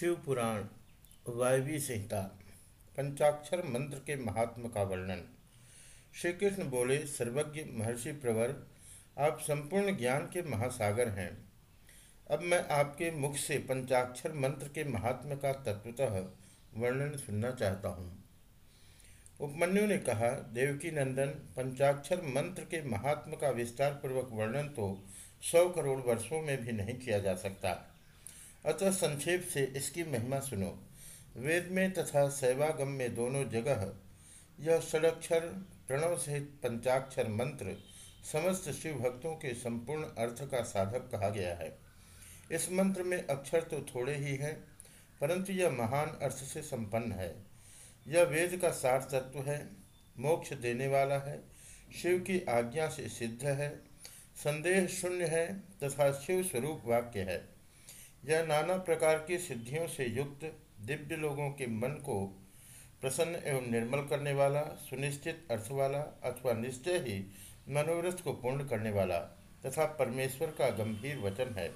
शिव पुराण, वायवी संहिता पंचाक्षर मंत्र के महात्म का वर्णन। श्री कृष्ण बोले, सर्वज्ञ महर्षि प्रवर, आप संपूर्ण ज्ञान के महासागर हैं। अब मैं आपके मुख से पंचाक्षर मंत्र के महात्म का तत्वतः वर्णन सुनना चाहता हूँ। उपमन्यु ने कहा देवकी नंदन पंचाक्षर मंत्र के महात्म का विस्तार पूर्वक वर्णन तो सौ करोड़ वर्षों में भी नहीं किया जा सकता। अतः संक्षेप से इसकी महिमा सुनो। वेद में तथा शैवागम में दोनों जगह यह षडक्षर, प्रणव सहित पंचाक्षर मंत्र समस्त शिव भक्तों के संपूर्ण अर्थ का साधक कहा गया है। इस मंत्र में अक्षर तो थोड़े ही हैं, परंतु यह महान अर्थ से संपन्न है। यह वेद का सार तत्व है, मोक्ष देने वाला है, शिव की आज्ञा से सिद्ध है, संदेह शून्य है तथा शिव स्वरूप वाक्य है। यह नाना प्रकार की सिद्धियों से युक्त दिव्य लोगों के मन को प्रसन्न एवं निर्मल करने वाला, सुनिश्चित अर्थ वाला अथवा निश्चय ही मनोरथ को पूर्ण करने वाला तथा परमेश्वर का गंभीर वचन है।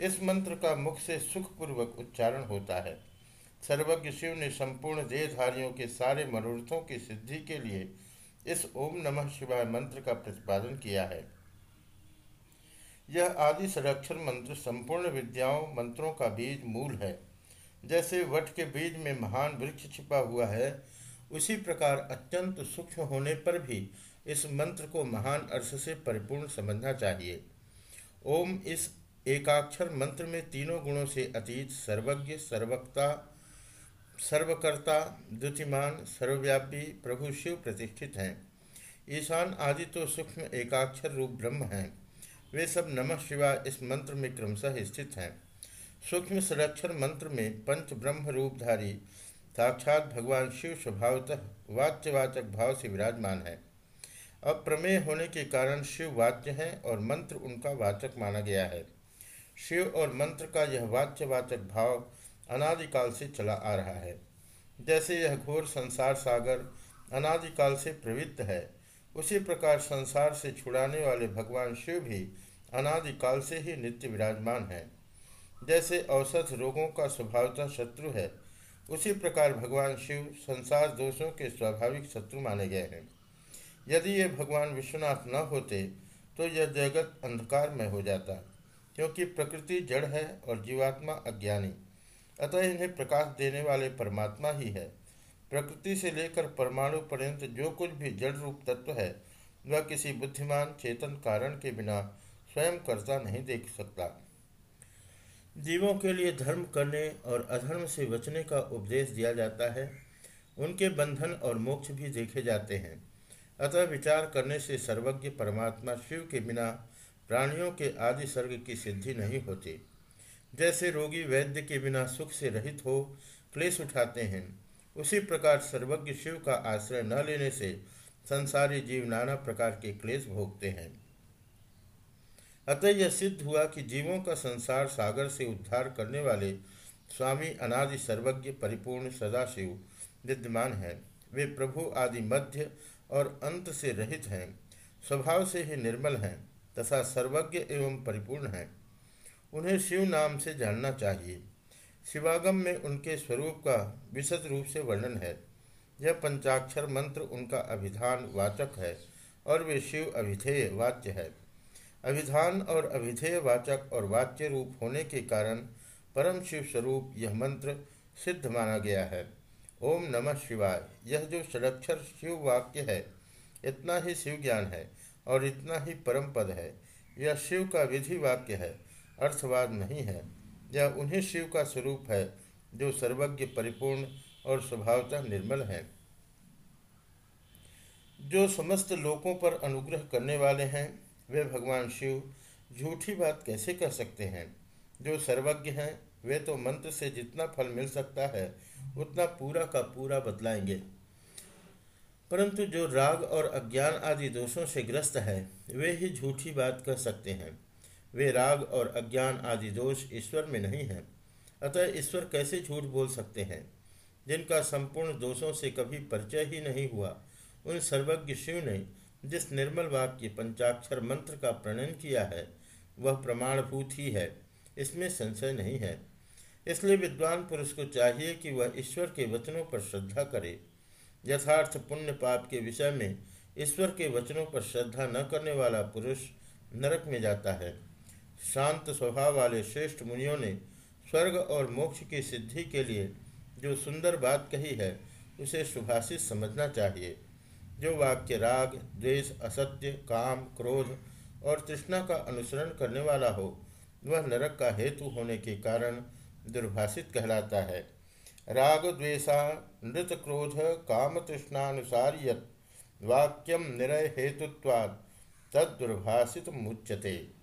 इस मंत्र का मुख से सुखपूर्वक उच्चारण होता है। सर्वज्ञ शिव ने संपूर्ण देहधारियों के सारे मनोरथों की सिद्धि के लिए इस ओम नमः शिवाय मंत्र का प्रतिपादन किया है। यह आदि संरक्षण मंत्र संपूर्ण विद्याओं मंत्रों का बीज मूल है। जैसे वट के बीज में महान वृक्ष छिपा हुआ है, उसी प्रकार अत्यंत सूक्ष्म होने पर भी इस मंत्र को महान अर्थ से परिपूर्ण समझना चाहिए। ओम इस एकाक्षर मंत्र में तीनों गुणों से अतीत सर्वज्ञ, सर्वक्ता, सर्वकर्ता, द्युतिमान, सर्वव्यापी, प्रभु शिव प्रतिष्ठित हैं। ईशान आदि तो सूक्ष्म एकाक्षर रूप ब्रह्म हैं। वे सब नमः शिवाय इस मंत्र में क्रमशः स्थित हैं। सूक्ष्म संरक्षण मंत्र में पंच ब्रह्म रूपधारी साक्षात भगवान शिव स्वभावतः वाच्यवाचक भाव से विराजमान है। अप्रमेय होने के कारण शिव वाच्य हैं और मंत्र उनका वाचक माना गया है। शिव और मंत्र का यह वाच्यवाचक भाव अनादिकाल से चला आ रहा है। जैसे यह घोर संसार सागर अनादिकाल से प्रवृत्त है उसी प्रकार संसार से छुड़ाने वाले भगवान शिव भी अनादिकाल से ही नित्य विराजमान है। जैसे औसत रोगों का स्वभावतः शत्रु है, उसी प्रकार भगवान शिव संसार दोषों के स्वाभाविक शत्रु माने गए हैं। यदि ये भगवान विश्वनाथ न होते तो यह जगत अंधकार में हो जाता, क्योंकि प्रकृति जड़ है और जीवात्मा अज्ञानी। अतः इन्हें प्रकाश देने वाले परमात्मा ही है। प्रकृति से लेकर परमाणु पर्यंत जो कुछ भी जड़ रूप तत्व है, वह किसी बुद्धिमान, चेतन कारण के बिना स्वयं कर्ता नहीं देख सकता। जीवों के लिए धर्म करने और अधर्म से बचने का उपदेश दिया जाता है। उनके बंधन और मोक्ष भी देखे जाते हैं। अतः विचार करने से सर्वज्ञ परमात्मा शिव के बिना प्राणियों के आदि सर्ग की सिद्धि नहीं होती। जैसे रोगी वैद्य के बिना सुख से रहित हो, क्लेश उठाते हैं। उसी प्रकार सर्वज्ञ शिव का आश्रय न लेने से संसारी जीव नाना प्रकार के क्लेश भोगते हैं। अतः यह सिद्ध हुआ कि जीवों का संसार सागर से उद्धार करने वाले स्वामी अनादि सर्वज्ञ परिपूर्ण सदाशिव विद्यमान हैं। वे प्रभु आदि मध्य और अंत से रहित हैं। स्वभाव से ही निर्मल हैं तथा सर्वज्ञ एवं परिपूर्ण हैं। उन्हें शिव नाम से जानना चाहिए। शिवागम में उनके स्वरूप का विशद रूप से वर्णन है। यह पंचाक्षर मंत्र उनका अभिधान वाचक है और वे शिव अभिधेय वाच्य है। अभिधान और अभिधेय वाचक और वाच्य रूप होने के कारण परम शिव स्वरूप यह मंत्र सिद्ध माना गया है। ओम नमः शिवाय। यह जो षडक्षर शिव वाक्य है, इतना ही शिव ज्ञान है और इतना ही परम पद है। यह शिव का विधि वाक्य है, अर्थवाद नहीं है। यह उन्हीं शिव का स्वरूप है, जो सर्वज्ञ, परिपूर्ण और स्वभावतः निर्मल है। जो समस्त लोकों पर अनुग्रह करने वाले हैं, वे भगवान शिव झूठी बात कैसे कह सकते हैं? जो सर्वज्ञ हैं, वे तो मंत्र से जितना फल मिल सकता है, उतना पूरा का पूरा बतलाएँगे। परंतु जो राग और अज्ञान आदि दोषों से ग्रस्त है, वे ही झूठी बात कह सकते हैं। वे राग और अज्ञान आदि दोष ईश्वर में नहीं हैं। अतः ईश्वर कैसे झूठ बोल सकते हैं? जिनका संपूर्ण दोषों से कभी परिचय ही नहीं हुआ, उन सर्वज्ञ शिव ने जिस निर्मल वाक्य पंचाक्षर मंत्र का प्रणयन किया है, वह प्रमाणभूत ही है। इसमें संशय नहीं है। इसलिए विद्वान पुरुष को चाहिए कि वह ईश्वर के वचनों पर श्रद्धा करे। यथार्थ पुण्य पाप के विषय में ईश्वर के वचनों पर श्रद्धा न करने वाला पुरुष नरक में जाता है। शांत स्वभाव वाले श्रेष्ठ मुनियों ने स्वर्ग और मोक्ष की सिद्धि के लिए जो सुंदर बात कही है, उसे सुभाषित समझना चाहिए। जो वाक्य राग, द्वेष, असत्य, काम, क्रोध और तृष्णा का अनुसरण करने वाला हो, वह नरक का हेतु होने के कारण दुर्भाषित कहलाता है। राग, द्वेषा, नृत, क्रोध, काम तृष्णानुसार यत वाक्यम निरय हेतुत्वाद तद दुर्भाषित मुच्यते।